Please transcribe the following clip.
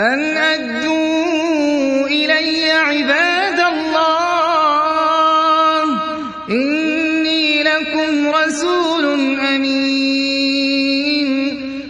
أَنْ أَدُّوا إِلَيَّ عِبَادَ اللَّهِ ۖ إِنِّي لَكُمْ رَسُولٌ